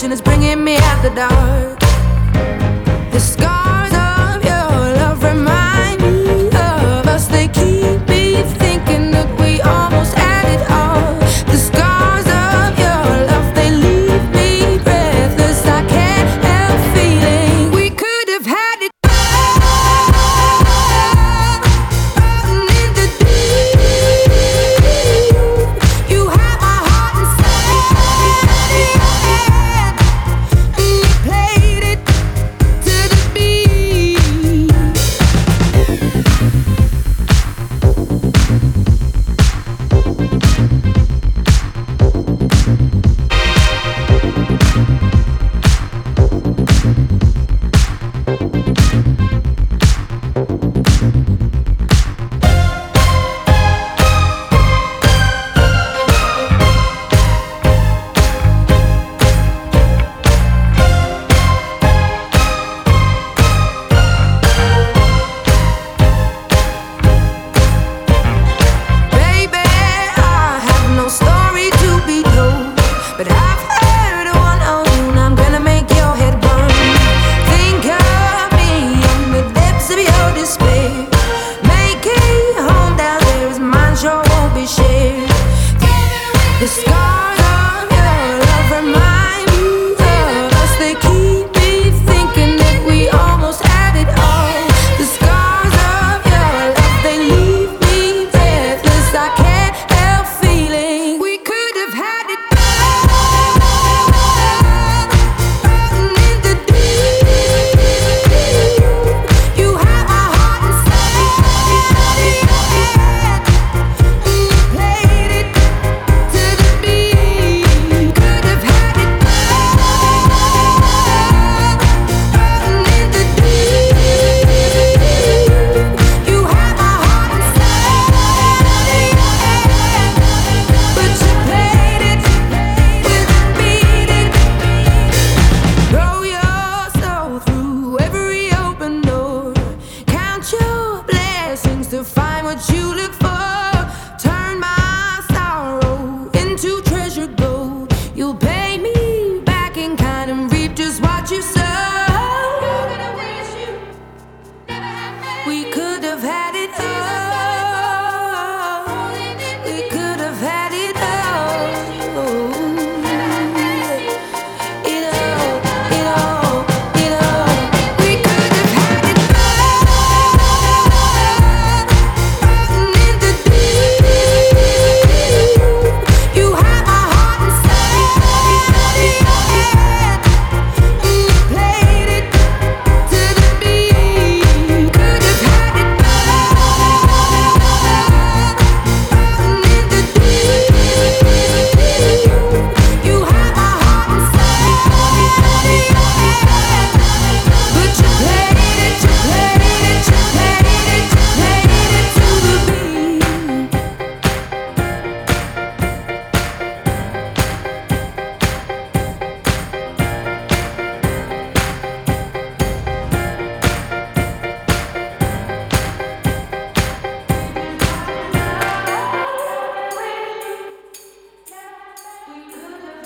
watching is bringing me out the dark. we share. The scars. You pay We could have